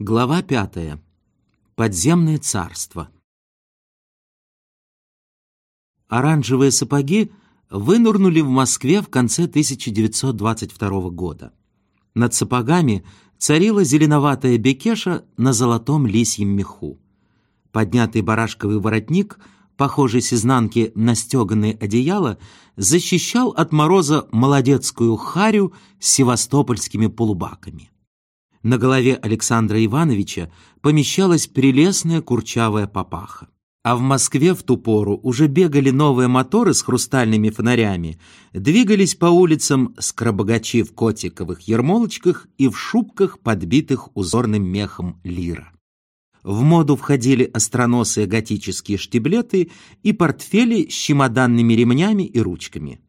Глава пятая. Подземное царство. Оранжевые сапоги вынырнули в Москве в конце 1922 года. Над сапогами царила зеленоватая бекеша на золотом лисьем меху. Поднятый барашковый воротник, похожий с изнанки на стеганое одеяло, защищал от мороза молодецкую харю с севастопольскими полубаками. На голове Александра Ивановича помещалась прелестная курчавая папаха. А в Москве в ту пору уже бегали новые моторы с хрустальными фонарями, двигались по улицам скоробогачи в котиковых ермолочках и в шубках, подбитых узорным мехом лира. В моду входили остроносые готические штиблеты и портфели с чемоданными ремнями и ручками.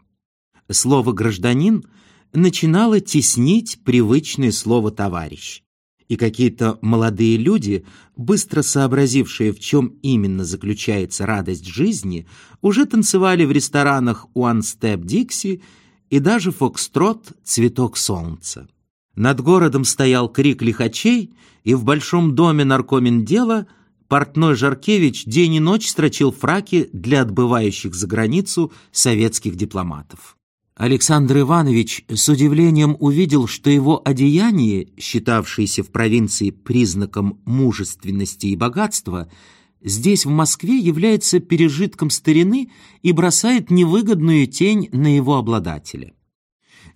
Слово «гражданин» начинало теснить привычное слово «товарищ». И какие-то молодые люди, быстро сообразившие, в чем именно заключается радость жизни, уже танцевали в ресторанах One Step Dixie и даже фокстрот «Цветок солнца». Над городом стоял крик лихачей, и в большом доме наркомендела портной Жаркевич день и ночь строчил фраки для отбывающих за границу советских дипломатов. Александр Иванович с удивлением увидел, что его одеяние, считавшееся в провинции признаком мужественности и богатства, здесь, в Москве, является пережитком старины и бросает невыгодную тень на его обладателя.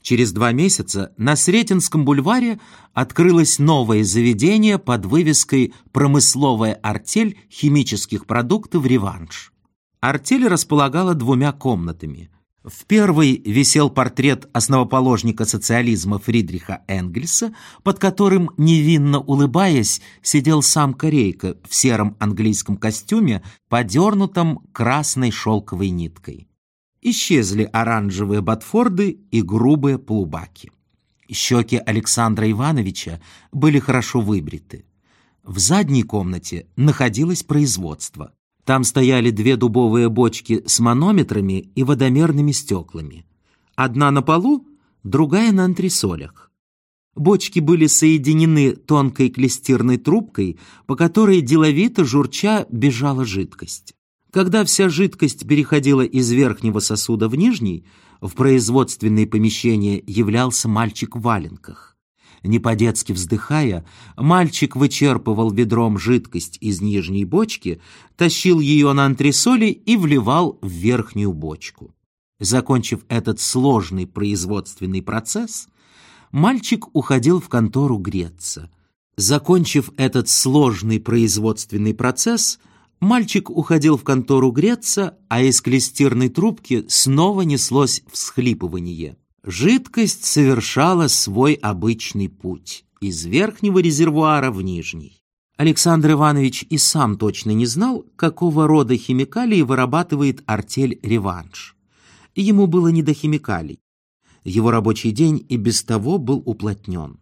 Через два месяца на Сретенском бульваре открылось новое заведение под вывеской «Промысловая артель химических продуктов «Реванш». Артель располагала двумя комнатами – в первой висел портрет основоположника социализма Фридриха Энгельса, под которым, невинно улыбаясь, сидел сам Корейка в сером английском костюме, подернутом красной шелковой ниткой. Исчезли оранжевые ботфорды и грубые полубаки. Щеки Александра Ивановича были хорошо выбриты. В задней комнате находилось производство. Там стояли две дубовые бочки с манометрами и водомерными стеклами. Одна на полу, другая на антресолях. Бочки были соединены тонкой клестирной трубкой, по которой деловито журча бежала жидкость. Когда вся жидкость переходила из верхнего сосуда в нижний, в производственные помещения являлся мальчик в валенках. Не по-детски вздыхая, мальчик вычерпывал ведром жидкость из нижней бочки, тащил ее на антресоли и вливал в верхнюю бочку. Закончив этот сложный производственный процесс, мальчик уходил в контору греться. Закончив этот сложный производственный процесс, мальчик уходил в контору греться, а из клестирной трубки снова неслось всхлипывание. Жидкость совершала свой обычный путь из верхнего резервуара в нижний. Александр Иванович и сам точно не знал, какого рода химикалии вырабатывает артель «Реванш». Ему было не до химикалий. Его рабочий день и без того был уплотнен.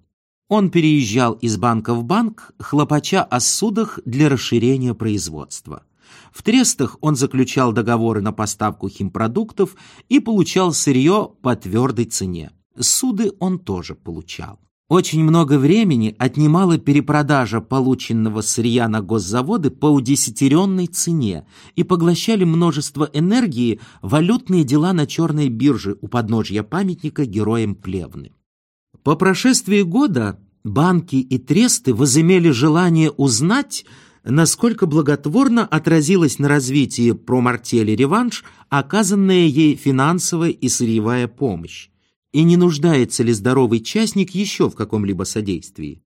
Он переезжал из банка в банк, хлопача о судах для расширения производства. В трестах он заключал договоры на поставку химпродуктов и получал сырье по твердой цене. Суды он тоже получал. Очень много времени отнимала перепродажа полученного сырья на госзаводы по удесятеренной цене и поглощали множество энергии валютные дела на черной бирже у подножья памятника героям Плевны. По прошествии года банки и тресты возымели желание узнать, насколько благотворно отразилась на развитии промартели «Реванш» оказанная ей финансовая и сырьевая помощь, и не нуждается ли здоровый частник еще в каком-либо содействии.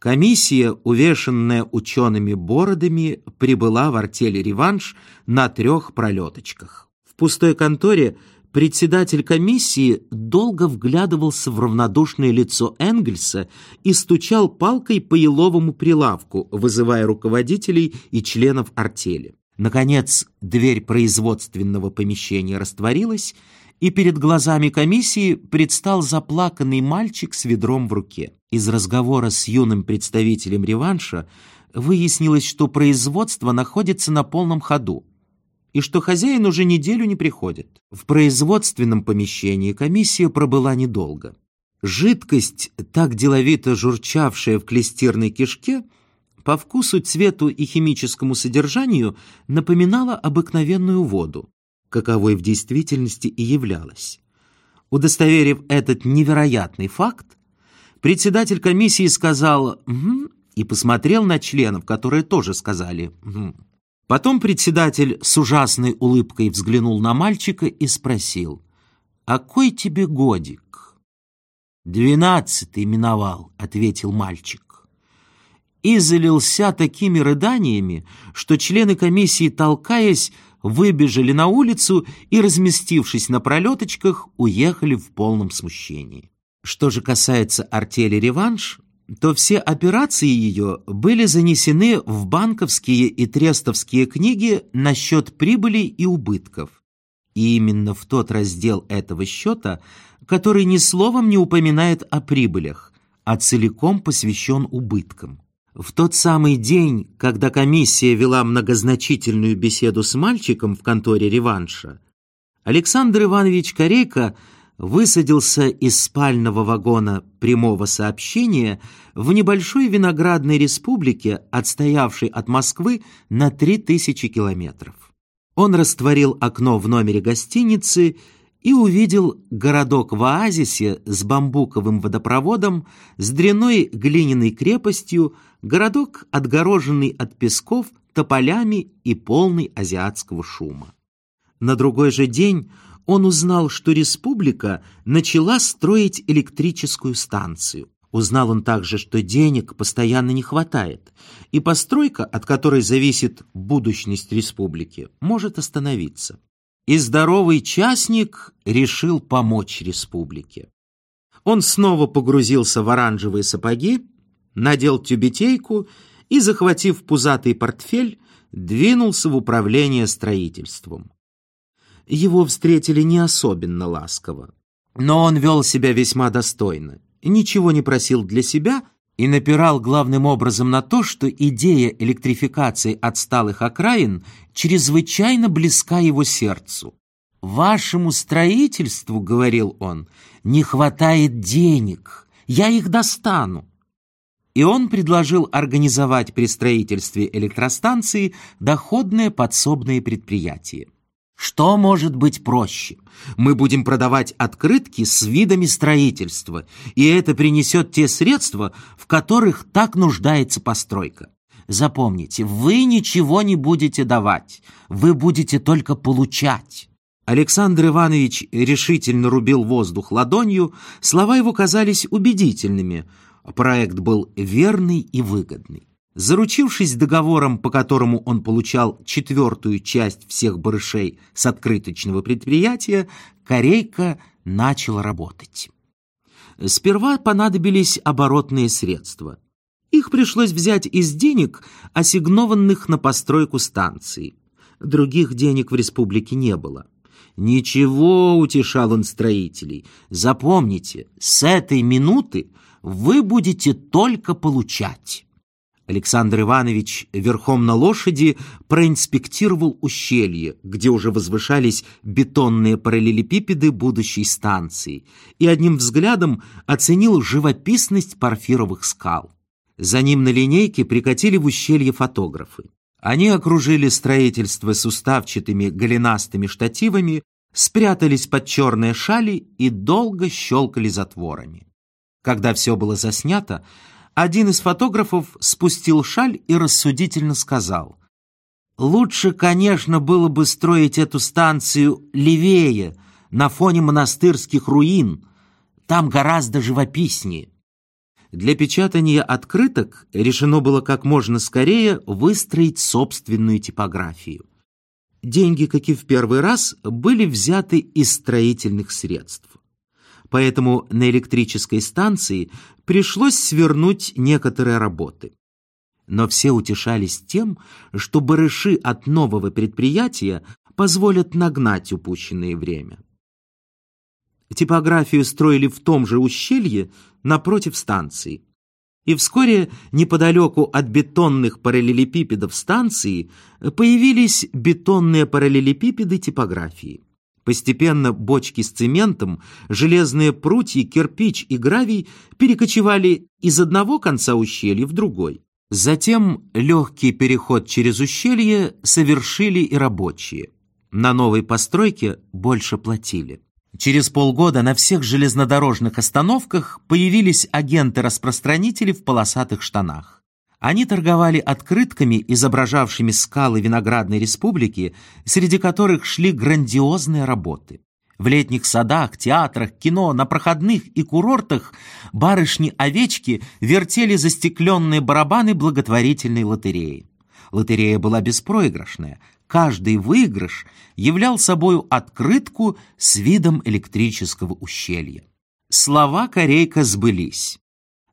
Комиссия, увешанная учеными бородами, прибыла в артель «Реванш» на трех пролеточках. В пустой конторе Председатель комиссии долго вглядывался в равнодушное лицо Энгельса и стучал палкой по еловому прилавку, вызывая руководителей и членов артели. Наконец, дверь производственного помещения растворилась, и перед глазами комиссии предстал заплаканный мальчик с ведром в руке. Из разговора с юным представителем реванша выяснилось, что производство находится на полном ходу и что хозяин уже неделю не приходит. В производственном помещении комиссия пробыла недолго. Жидкость, так деловито журчавшая в клестирной кишке, по вкусу, цвету и химическому содержанию напоминала обыкновенную воду, каковой в действительности и являлась. Удостоверив этот невероятный факт, председатель комиссии сказал «Угу» и посмотрел на членов, которые тоже сказали «Угу». Потом председатель с ужасной улыбкой взглянул на мальчика и спросил «А кой тебе годик?» «Двенадцатый миновал», — ответил мальчик. И залился такими рыданиями, что члены комиссии, толкаясь, выбежали на улицу и, разместившись на пролеточках, уехали в полном смущении. Что же касается артели «Реванш», то все операции ее были занесены в банковские и трестовские книги насчет прибылей и убытков. И именно в тот раздел этого счета, который ни словом не упоминает о прибылях, а целиком посвящен убыткам. В тот самый день, когда комиссия вела многозначительную беседу с мальчиком в конторе реванша, Александр Иванович Корейко высадился из спального вагона прямого сообщения в небольшой виноградной республике, отстоявшей от Москвы на 3000 километров. Он растворил окно в номере гостиницы и увидел городок в оазисе с бамбуковым водопроводом, с дряной глиняной крепостью, городок, отгороженный от песков тополями и полный азиатского шума. На другой же день он узнал, что республика начала строить электрическую станцию. Узнал он также, что денег постоянно не хватает, и постройка, от которой зависит будущность республики, может остановиться. И здоровый частник решил помочь республике. Он снова погрузился в оранжевые сапоги, надел тюбетейку и, захватив пузатый портфель, двинулся в управление строительством его встретили не особенно ласково. Но он вел себя весьма достойно, ничего не просил для себя и напирал главным образом на то, что идея электрификации отсталых окраин чрезвычайно близка его сердцу. «Вашему строительству, — говорил он, — не хватает денег, я их достану». И он предложил организовать при строительстве электростанции доходное подсобное предприятие. Что может быть проще? Мы будем продавать открытки с видами строительства, и это принесет те средства, в которых так нуждается постройка. Запомните, вы ничего не будете давать, вы будете только получать. Александр Иванович решительно рубил воздух ладонью, слова его казались убедительными. Проект был верный и выгодный. Заручившись договором, по которому он получал четвертую часть всех барышей с открыточного предприятия, Корейка начал работать. Сперва понадобились оборотные средства. Их пришлось взять из денег, ассигнованных на постройку станции. Других денег в республике не было. «Ничего», — утешал он строителей, — «запомните, с этой минуты вы будете только получать». Александр Иванович верхом на лошади проинспектировал ущелье, где уже возвышались бетонные параллелепипеды будущей станции, и одним взглядом оценил живописность парфировых скал. За ним на линейке прикатили в ущелье фотографы. Они окружили строительство суставчатыми голенастыми штативами, спрятались под черные шали и долго щелкали затворами. Когда все было заснято, один из фотографов спустил шаль и рассудительно сказал, «Лучше, конечно, было бы строить эту станцию левее, на фоне монастырских руин. Там гораздо живописнее». Для печатания открыток решено было как можно скорее выстроить собственную типографию. Деньги, как и в первый раз, были взяты из строительных средств поэтому на электрической станции пришлось свернуть некоторые работы. Но все утешались тем, что барыши от нового предприятия позволят нагнать упущенное время. Типографию строили в том же ущелье напротив станции. И вскоре неподалеку от бетонных параллелепипедов станции появились бетонные параллелепипеды типографии. Постепенно бочки с цементом, железные прутья, кирпич и гравий перекочевали из одного конца ущелья в другой. Затем легкий переход через ущелье совершили и рабочие. На новой постройке больше платили. Через полгода на всех железнодорожных остановках появились агенты-распространители в полосатых штанах. Они торговали открытками, изображавшими скалы Виноградной республики, среди которых шли грандиозные работы. В летних садах, театрах, кино, на проходных и курортах барышни-овечки вертели застекленные барабаны благотворительной лотереи. Лотерея была беспроигрышная. Каждый выигрыш являл собою открытку с видом электрического ущелья. Слова Корейка сбылись.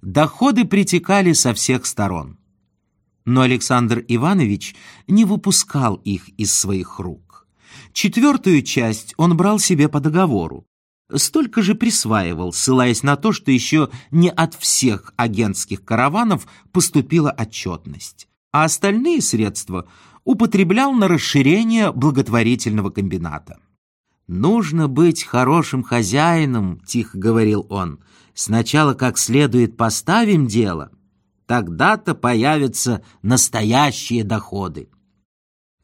Доходы притекали со всех сторон но Александр Иванович не выпускал их из своих рук. Четвертую часть он брал себе по договору. Столько же присваивал, ссылаясь на то, что еще не от всех агентских караванов поступила отчетность, а остальные средства употреблял на расширение благотворительного комбината. «Нужно быть хорошим хозяином», — тихо говорил он. «Сначала как следует поставим дело, Тогда-то появятся настоящие доходы.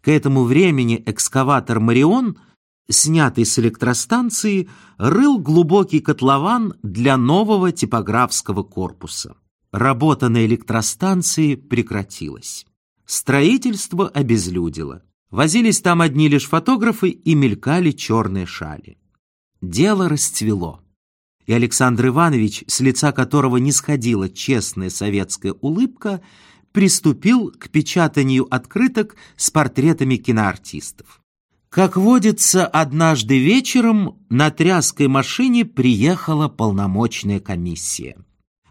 К этому времени экскаватор «Марион», снятый с электростанции, рыл глубокий котлован для нового типографского корпуса. Работа на электростанции прекратилась. Строительство обезлюдило. Возились там одни лишь фотографы и мелькали черные шали. Дело расцвело и Александр Иванович, с лица которого не сходила честная советская улыбка, приступил к печатанию открыток с портретами киноартистов. Как водится, однажды вечером на тряской машине приехала полномочная комиссия.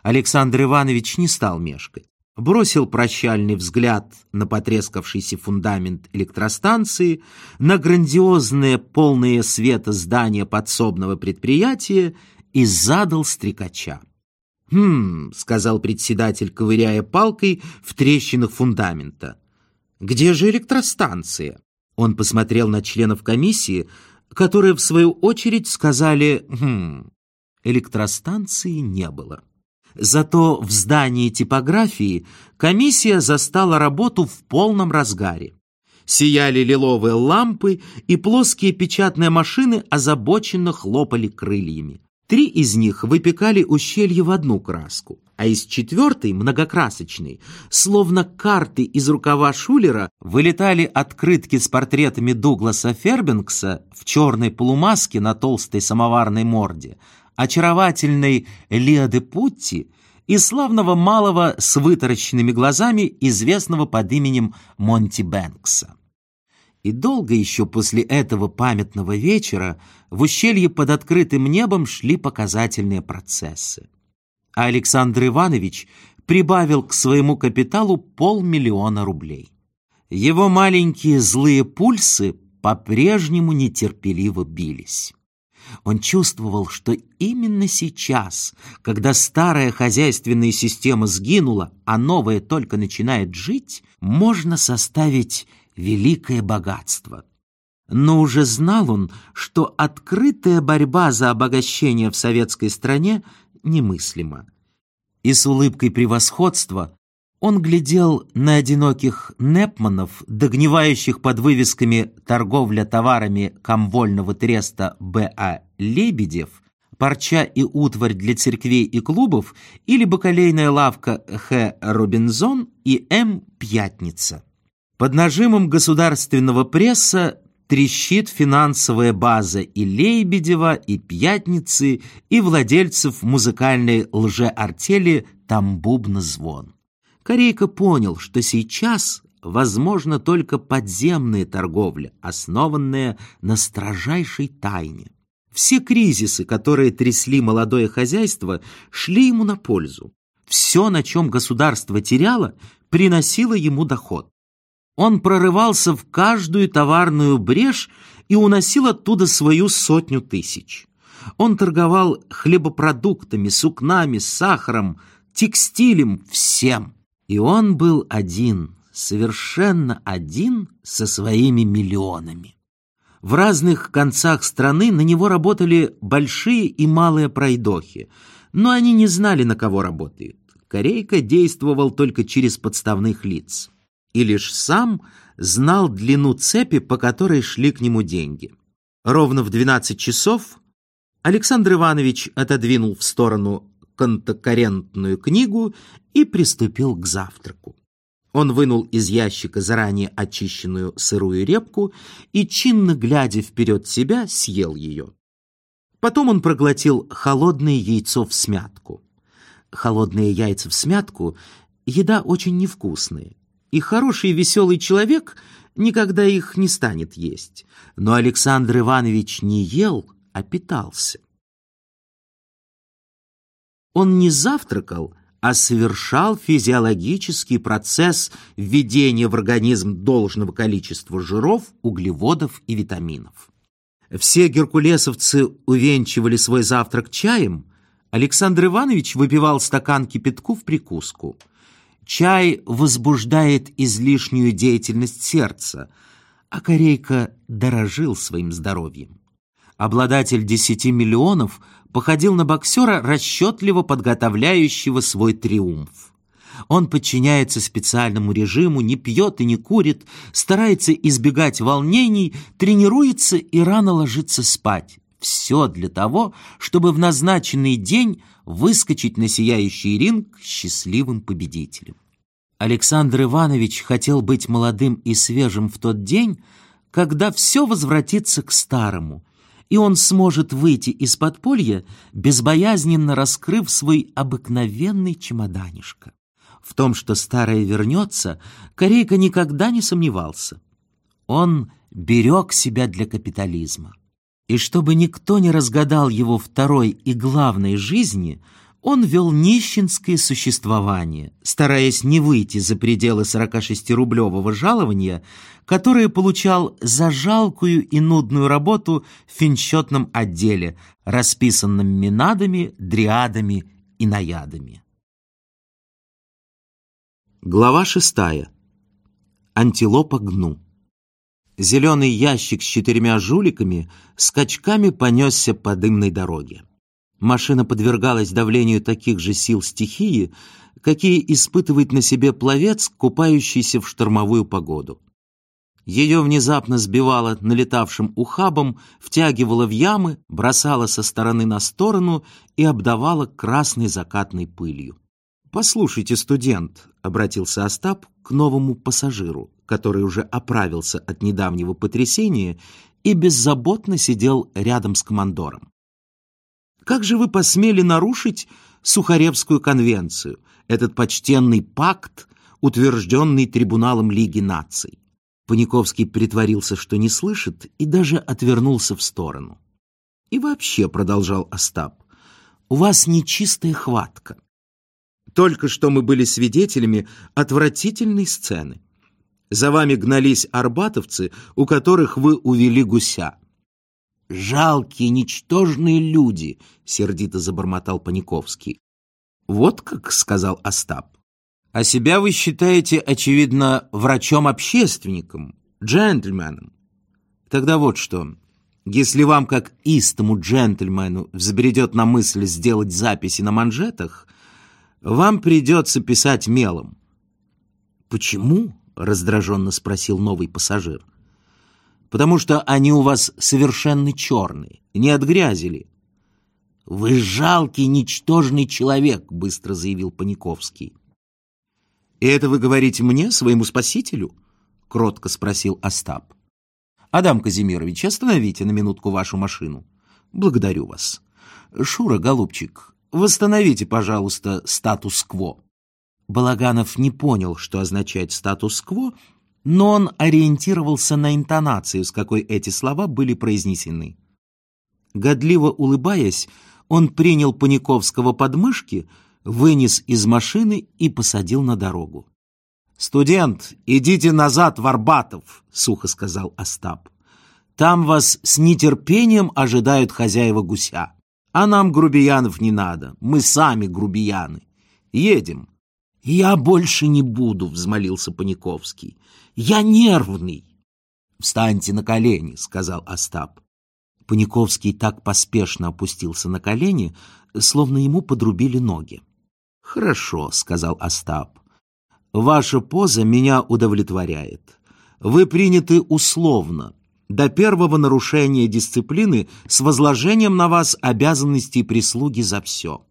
Александр Иванович не стал мешкать. Бросил прощальный взгляд на потрескавшийся фундамент электростанции, на грандиозное полное света здание подсобного предприятия и задал стрекача. «Хм», — сказал председатель, ковыряя палкой в трещинах фундамента. «Где же электростанция?» Он посмотрел на членов комиссии, которые, в свою очередь, сказали «Хм». Электростанции не было. Зато в здании типографии комиссия застала работу в полном разгаре. Сияли лиловые лампы, и плоские печатные машины озабоченно хлопали крыльями. Три из них выпекали ущелье в одну краску, а из четвертой, многокрасочной, словно карты из рукава Шулера, вылетали открытки с портретами Дугласа Фербенкса в черной полумаске на толстой самоварной морде, очаровательной де Путти и славного малого с вытаращенными глазами, известного под именем Монти Бэнкса. И долго еще после этого памятного вечера в ущелье под открытым небом шли показательные процессы. А Александр Иванович прибавил к своему капиталу полмиллиона рублей. Его маленькие злые пульсы по-прежнему нетерпеливо бились. Он чувствовал, что именно сейчас, когда старая хозяйственная система сгинула, а новая только начинает жить, можно составить великое богатство. Но уже знал он, что открытая борьба за обогащение в советской стране немыслима. И с улыбкой превосходства он глядел на одиноких непманов, догнивающих под вывесками «Торговля товарами комвольного треста Б.А. Лебедев», «Парча и утварь для церквей и клубов» или «Бакалейная лавка Х. Робинзон» и «М. Пятница». Под нажимом государственного пресса трещит финансовая база и Лейбедева, и Пятницы, и владельцев музыкальной лжеартели «Тамбубна-звон». Корейка понял, что сейчас возможно только подземная торговля, основанная на строжайшей тайне. Все кризисы, которые трясли молодое хозяйство, шли ему на пользу. Все, на чем государство теряло, приносило ему доход. Он прорывался в каждую товарную брешь и уносил оттуда свою сотню тысяч. Он торговал хлебопродуктами, сукнами, сахаром, текстилем, всем. И он был один, совершенно один со своими миллионами. В разных концах страны на него работали большие и малые пройдохи, но они не знали, на кого работают. Корейка действовал только через подставных лиц и лишь сам знал длину цепи, по которой шли к нему деньги. Ровно в 12 часов Александр Иванович отодвинул в сторону контокоррентную книгу и приступил к завтраку. Он вынул из ящика заранее очищенную сырую репку и, чинно глядя вперед себя, съел ее. Потом он проглотил холодное яйцо в смятку. Холодные яйца в смятку — еда очень невкусная, и хороший веселый человек никогда их не станет есть. Но Александр Иванович не ел, а питался. Он не завтракал, а совершал физиологический процесс введения в организм должного количества жиров, углеводов и витаминов. Все геркулесовцы увенчивали свой завтрак чаем, Александр Иванович выпивал стакан кипятку в прикуску. Чай возбуждает излишнюю деятельность сердца, а Корейка дорожил своим здоровьем. Обладатель десяти миллионов – походил на боксера, расчетливо подготовляющего свой триумф. Он подчиняется специальному режиму, не пьет и не курит, старается избегать волнений, тренируется и рано ложится спать. Все для того, чтобы в назначенный день выскочить на сияющий ринг счастливым победителем. Александр Иванович хотел быть молодым и свежим в тот день, когда все возвратится к старому – и он сможет выйти из подполья, безбоязненно раскрыв свой обыкновенный чемоданишко. В том, что старое вернется, Корейка никогда не сомневался. Он берег себя для капитализма. И чтобы никто не разгадал его второй и главной жизни — он вел нищенское существование, стараясь не выйти за пределы 46-рублевого жалования, которое получал за жалкую и нудную работу в финчетном отделе, расписанном минадами, дриадами и наядами. Глава шестая. Антилопа гну. Зеленый ящик с четырьмя жуликами скачками понесся по дымной дороге. Машина подвергалась давлению таких же сил стихии, какие испытывает на себе пловец, купающийся в штормовую погоду. Ее внезапно сбивало налетавшим ухабом, втягивало в ямы, бросало со стороны на сторону и обдавало красной закатной пылью. «Послушайте, студент», — обратился Остап к новому пассажиру, который уже оправился от недавнего потрясения и беззаботно сидел рядом с командором. Как же вы посмели нарушить Сухаревскую конвенцию, этот почтенный пакт, утвержденный Трибуналом Лиги наций? Паниковский притворился, что не слышит, и даже отвернулся в сторону. И вообще, продолжал Остап, у вас нечистая хватка. Только что мы были свидетелями отвратительной сцены. За вами гнались арбатовцы, у которых вы увели гуся. «Жалкие, ничтожные люди!» — сердито забормотал Паниковский. «Вот как», — сказал Остап. «А себя вы считаете, очевидно, врачом-общественником, джентльменом. Тогда вот что. Если вам, как истому джентльмену, взбредет на мысль сделать записи на манжетах, вам придется писать мелом». «Почему?» — раздраженно спросил новый пассажир потому что они у вас совершенно черные, не от грязи ли. «Вы жалкий, ничтожный человек», — быстро заявил Паниковский. «И это вы говорите мне, своему спасителю?» — кротко спросил Остап. «Адам Казимирович, остановите на минутку вашу машину. Благодарю вас. Шура, голубчик, восстановите, пожалуйста, статус-кво». Балаганов не понял, что означает статус-кво, но он ориентировался на интонацию, с какой эти слова были произнесены. Годливо улыбаясь, он принял Паниковского под мышки, вынес из машины и посадил на дорогу. «Студент, идите назад в Арбатов», — сухо сказал Остап. «Там вас с нетерпением ожидают хозяева гуся. А нам грубиянов не надо, мы сами грубияны. Едем». «Я больше не буду», — взмолился Паниковский. «Я нервный». «Встаньте на колени», — сказал Остап. Паниковский так поспешно опустился на колени, словно ему подрубили ноги. «Хорошо», — сказал Остап. «Ваша поза меня удовлетворяет. Вы приняты условно, до первого нарушения дисциплины с возложением на вас обязанностей прислуги за все».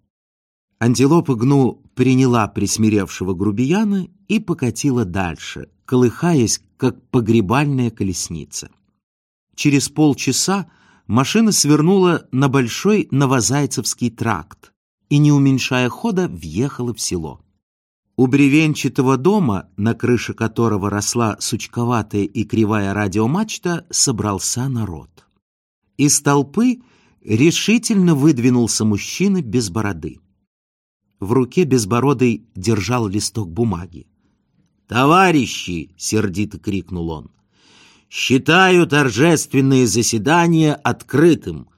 Антилопа Гну приняла присмиревшего грубияна и покатила дальше, колыхаясь, как погребальная колесница. Через полчаса машина свернула на Большой Новозайцевский тракт и, не уменьшая хода, въехала в село. У бревенчатого дома, на крыше которого росла сучковатая и кривая радиомачта, собрался народ. Из толпы решительно выдвинулся мужчина без бороды. В руке безбородый держал листок бумаги. «Товарищи!» — сердито крикнул он. «Считаю торжественное заседание открытым.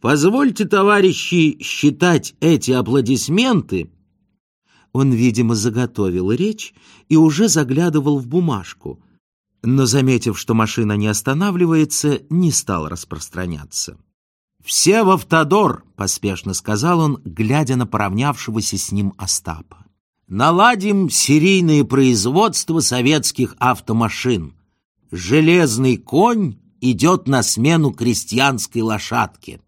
Позвольте, товарищи, считать эти аплодисменты...» Он, видимо, заготовил речь и уже заглядывал в бумажку, но, заметив, что машина не останавливается, не стал распространяться. «Все в автодор!» — поспешно сказал он, глядя на поравнявшегося с ним Остапа. «Наладим серийное производство советских автомашин. Железный конь идет на смену крестьянской лошадке».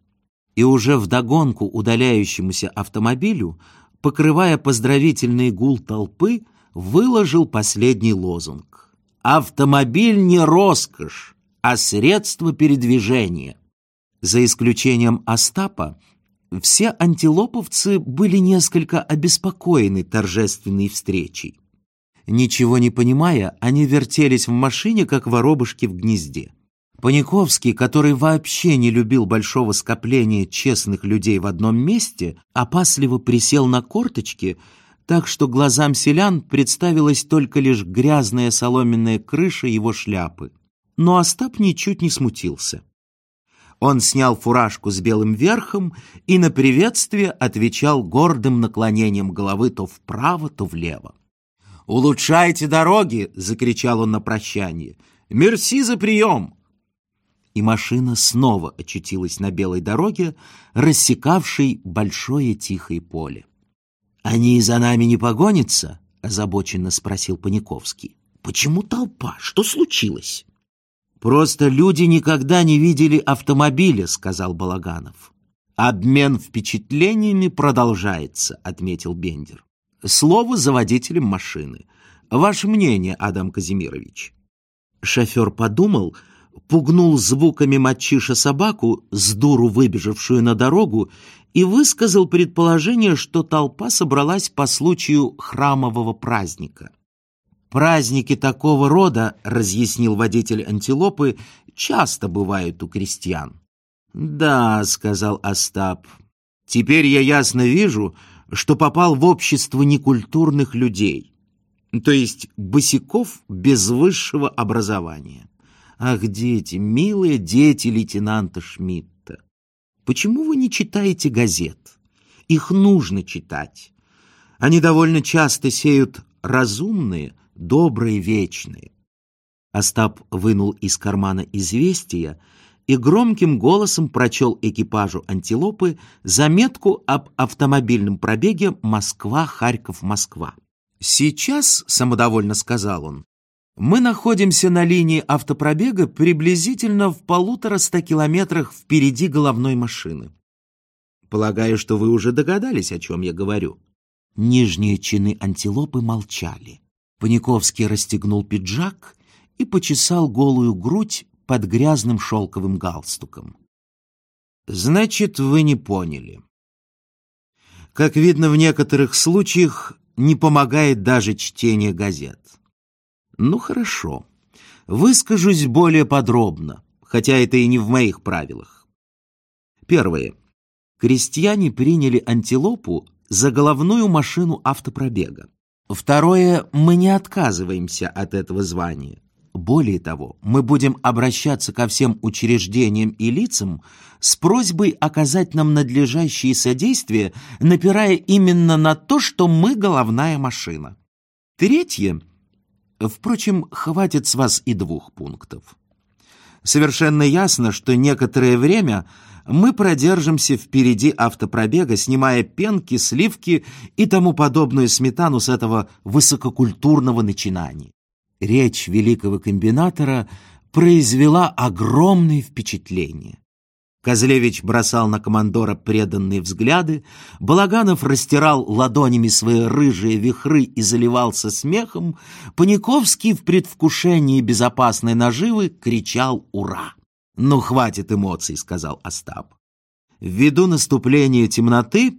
И уже вдогонку удаляющемуся автомобилю, покрывая поздравительный гул толпы, выложил последний лозунг. «Автомобиль не роскошь, а средство передвижения». За исключением Остапа, все антилоповцы были несколько обеспокоены торжественной встречей. Ничего не понимая, они вертелись в машине, как воробушки в гнезде. Паниковский, который вообще не любил большого скопления честных людей в одном месте, опасливо присел на корточки, так что глазам селян представилась только лишь грязная соломенная крыша его шляпы. Но Остап ничуть не смутился. Он снял фуражку с белым верхом и на приветствие отвечал гордым наклонением головы то вправо, то влево. «Улучшайте дороги!» — закричал он на прощание. «Мерси за прием!» И машина снова очутилась на белой дороге, рассекавшей большое тихое поле. «Они за нами не погонятся?» — озабоченно спросил Паниковский. «Почему толпа? Что случилось?» «Просто люди никогда не видели автомобиля», — сказал Балаганов. «Обмен впечатлениями продолжается», — отметил Бендер. «Слово за водителем машины. Ваше мнение, Адам Казимирович?» Шофер подумал, пугнул звуками мочиша собаку, с дуру выбежавшую на дорогу, и высказал предположение, что толпа собралась по случаю храмового праздника. Праздники такого рода, разъяснил водитель антилопы, часто бывают у крестьян. Да, сказал Остап, теперь я ясно вижу, что попал в общество некультурных людей, то есть босиков без высшего образования. Ах, дети, милые дети лейтенанта Шмидта, почему вы не читаете газет? Их нужно читать. Они довольно часто сеют разумные, добрые, вечные. Остап вынул из кармана известия и громким голосом прочел экипажу антилопы заметку об автомобильном пробеге Москва-Харьков-Москва. «Сейчас», — самодовольно сказал он, — «мы находимся на линии автопробега приблизительно в полутора ста километрах впереди головной машины. Полагаю, что вы уже догадались, о чем я говорю». Нижние чины антилопы молчали. Паниковский расстегнул пиджак и почесал голую грудь под грязным шелковым галстуком. «Значит, вы не поняли. Как видно, в некоторых случаях не помогает даже чтение газет. Ну, хорошо. Выскажусь более подробно, хотя это и не в моих правилах. Первое. Крестьяне приняли антилопу за головную машину автопробега. Второе, мы не отказываемся от этого звания. Более того, мы будем обращаться ко всем учреждениям и лицам с просьбой оказать нам надлежащие содействия, напирая именно на то, что мы головная машина. Третье, впрочем, хватит с вас и двух пунктов. Совершенно ясно, что некоторое время мы продержимся впереди автопробега, снимая пенки, сливки и тому подобную сметану с этого высококультурного начинания. Речь великого комбинатора произвела огромное впечатление. Козлевич бросал на командора преданные взгляды, Балаганов растирал ладонями свои рыжие вихры и заливался смехом, Паниковский в предвкушении безопасной наживы кричал «Ура!». «Ну, хватит эмоций», — сказал Остап. «Ввиду наступления темноты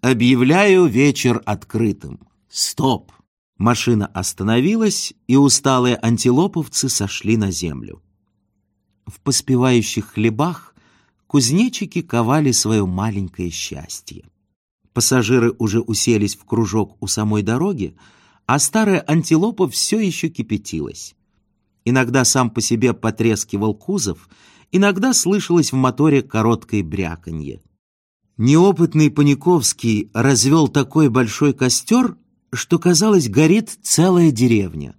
объявляю вечер открытым. Стоп!» Машина остановилась, и усталые антилоповцы сошли на землю. В поспевающих хлебах кузнечики ковали свое маленькое счастье. Пассажиры уже уселись в кружок у самой дороги, а старая антилопа все еще кипятилась. Иногда сам по себе потрескивал кузов, иногда слышалось в моторе короткое бряканье. Неопытный Паниковский развел такой большой костер, что, казалось, горит целая деревня.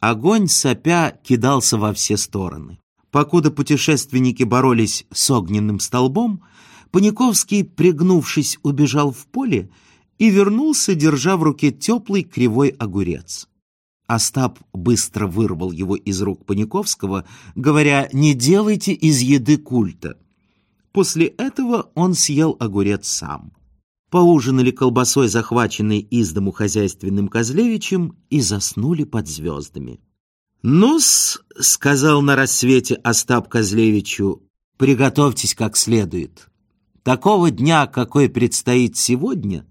Огонь, сопя, кидался во все стороны. Покуда путешественники боролись с огненным столбом, Паниковский, пригнувшись, убежал в поле и вернулся, держа в руке теплый кривой огурец. Остап быстро вырвал его из рук Паниковского, говоря «Не делайте из еды культа». После этого он съел огурец сам. Поужинали колбасой, захваченной из дому хозяйственным Козлевичем, и заснули под звездами. «Ну-с», — сказал на рассвете Остап Козлевичу, — «приготовьтесь как следует. Такого дня, какой предстоит сегодня,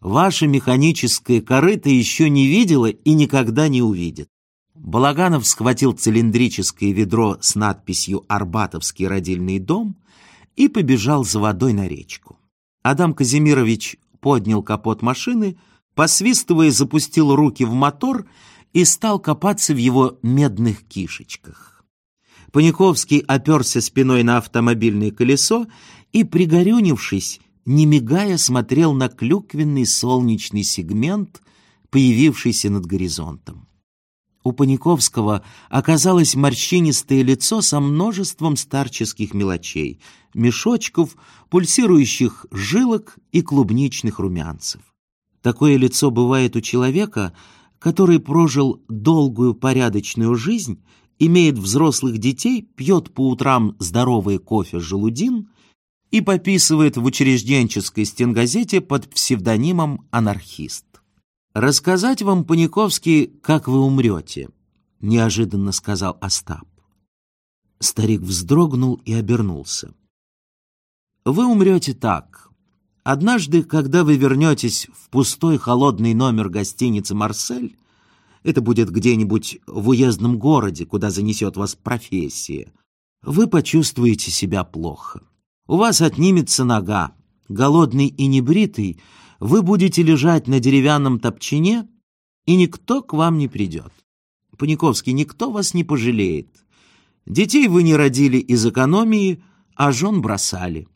ваша механическая корыта еще не видела и никогда не увидит». Балаганов схватил цилиндрическое ведро с надписью «Арбатовский родильный дом» и побежал за водой на речку. Адам Казимирович поднял капот машины, посвистывая, запустил руки в мотор и стал копаться в его медных кишечках. Паниковский оперся спиной на автомобильное колесо и, пригорюнившись, не мигая, смотрел на клюквенный солнечный сегмент, появившийся над горизонтом. У Паниковского оказалось морщинистое лицо со множеством старческих мелочей, мешочков, пульсирующих жилок и клубничных румянцев. Такое лицо бывает у человека — который прожил долгую порядочную жизнь, имеет взрослых детей, пьет по утрам здоровый кофе «Желудин» и пописывает в учрежденческой стенгазете под псевдонимом «Анархист». «Рассказать вам, Паниковский, как вы умрете», — неожиданно сказал Остап. Старик вздрогнул и обернулся. «Вы умрете так. Однажды, когда вы вернетесь в пустой холодный номер гостиницы «Марсель», это будет где-нибудь в уездном городе, куда занесет вас профессия, вы почувствуете себя плохо. У вас отнимется нога. Голодный и небритый, вы будете лежать на деревянном топчине, и никто к вам не придет. Паниковский, никто вас не пожалеет. Детей вы не родили из экономии, а жен бросали.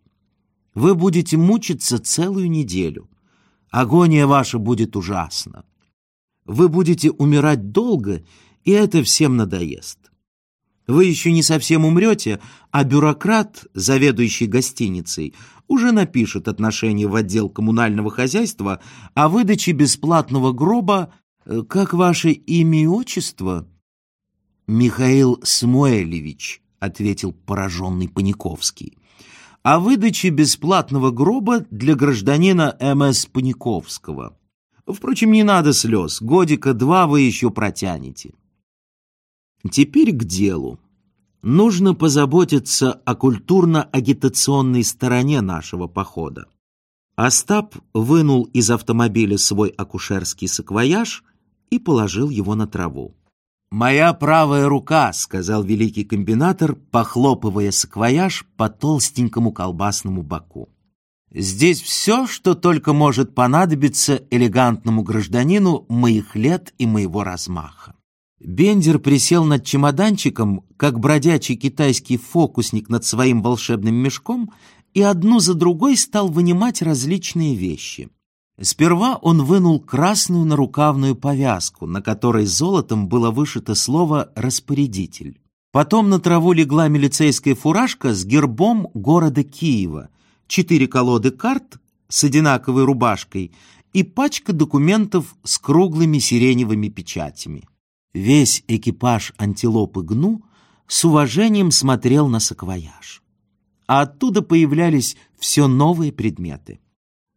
Вы будете мучиться целую неделю. Агония ваша будет ужасна. Вы будете умирать долго, и это всем надоест. Вы еще не совсем умрете, а бюрократ, заведующий гостиницей, уже напишет отношение в отдел коммунального хозяйства о выдаче бесплатного гроба, э, как ваше имя и отчество? Михаил Смуэлевич, ответил пораженный Паниковский о выдаче бесплатного гроба для гражданина М.С. Паниковского. Впрочем, не надо слез, годика два вы еще протянете. Теперь к делу. Нужно позаботиться о культурно-агитационной стороне нашего похода. Остап вынул из автомобиля свой акушерский саквояж и положил его на траву. «Моя правая рука», — сказал великий комбинатор, похлопывая саквояж по толстенькому колбасному боку. «Здесь все, что только может понадобиться элегантному гражданину моих лет и моего размаха». Бендер присел над чемоданчиком, как бродячий китайский фокусник над своим волшебным мешком, и одну за другой стал вынимать различные вещи — Сперва он вынул красную нарукавную повязку, на которой золотом было вышито слово «распорядитель». Потом на траву легла милицейская фуражка с гербом города Киева, четыре колоды карт с одинаковой рубашкой и пачка документов с круглыми сиреневыми печатями. Весь экипаж антилопы Гну с уважением смотрел на саквояж. А оттуда появлялись все новые предметы.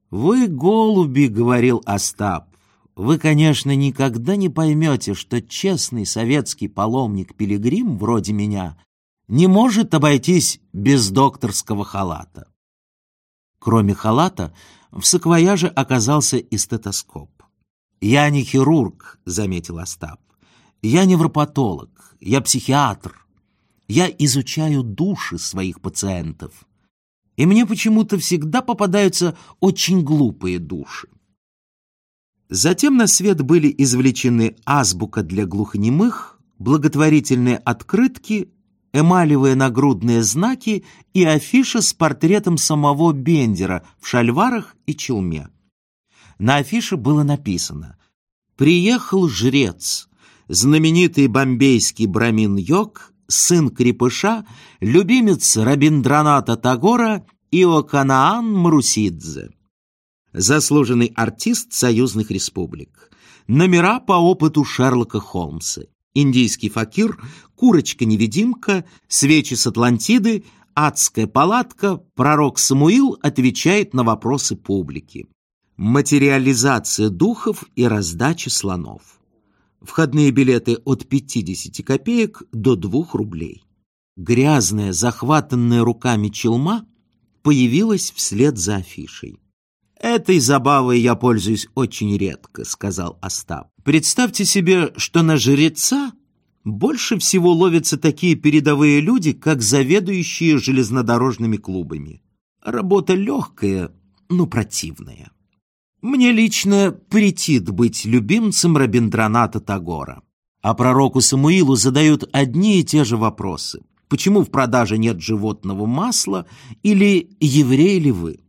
«Вы голуби», — говорил Остап, — «вы, конечно, никогда не поймете, что честный советский паломник-пилигрим вроде меня не может обойтись без докторского халата». Кроме халата, в саквояже оказался и стетоскоп. «Я не хирург», — заметил Остап. «Я невропатолог, я психиатр. Я изучаю души своих пациентов. И мне почему-то всегда попадаются очень глупые души». Затем на свет были извлечены азбука для глухонемых, благотворительные открытки, эмалевые нагрудные знаки и афиша с портретом самого Бендера в шальварах и челме. На афише было написано «Приехал жрец, знаменитый бомбейский брамин Йог, сын крепыша, любимец Рабиндраната Тагора Иоканаан Марусидзе, заслуженный артист союзных республик, номера по опыту Шерлока Холмса, индийский факир, курочка-невидимка, свечи с Атлантиды, адская палатка, пророк Самуил отвечает на вопросы публики. Материализация духов и раздача слонов. Входные билеты от 50 копеек до 2 рублей. Грязная, захватанная руками челма появилась вслед за афишей. «Этой забавой я пользуюсь очень редко», — сказал Остап. «Представьте себе, что на жреца больше всего ловятся такие передовые люди, как заведующие железнодорожными клубами. Работа легкая, но противная. Мне лично претит быть любимцем Рабиндраната Тагора. А пророку Самуилу задают одни и те же вопросы. Почему в продаже нет животного масла или еврей ли вы?